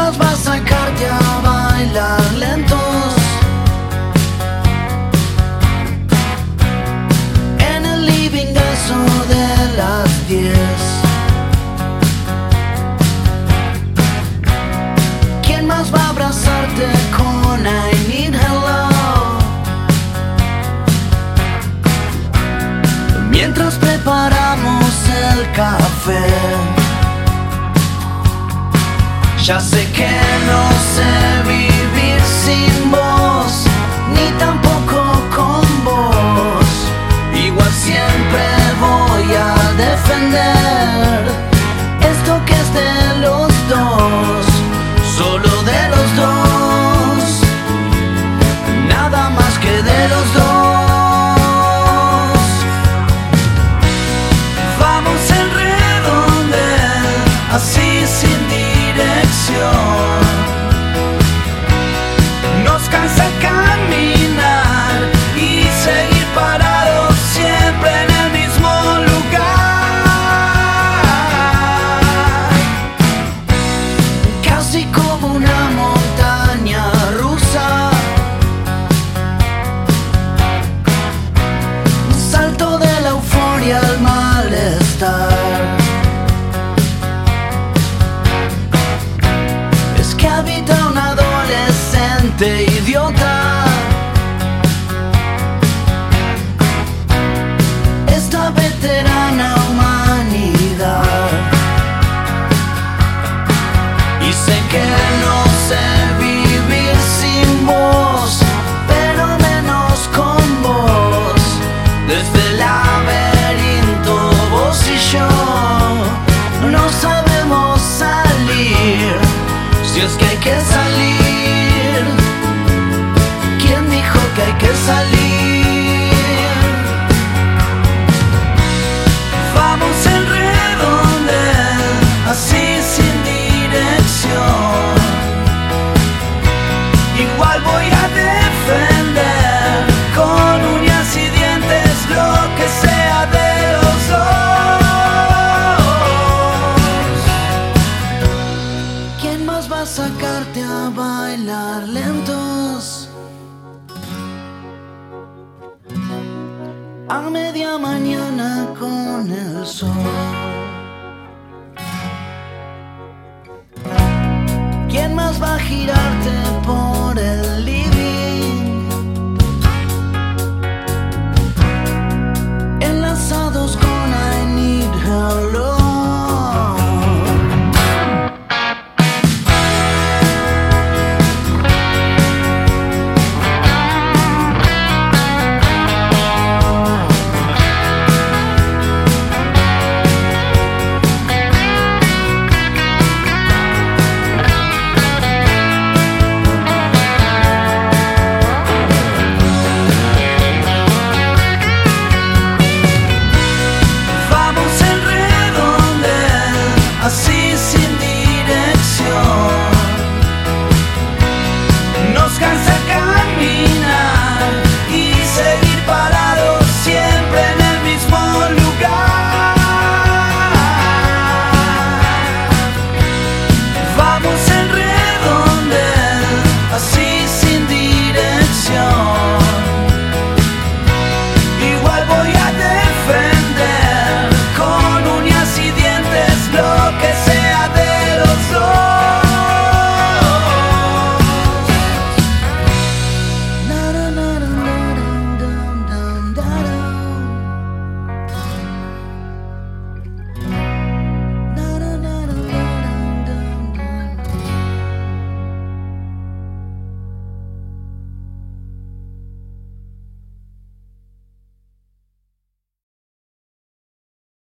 más va a sacarte a bailar lentos. En el livingazo de las 10. ¿Quién más va a abrazarte con I need hello? Mientras preparamos el café. Ya sé que no sé vivir sin vos, ni tampoco con vos. Igual siempre voy a defender. your days sacarte a bailar lentos. A media mañana con el sol.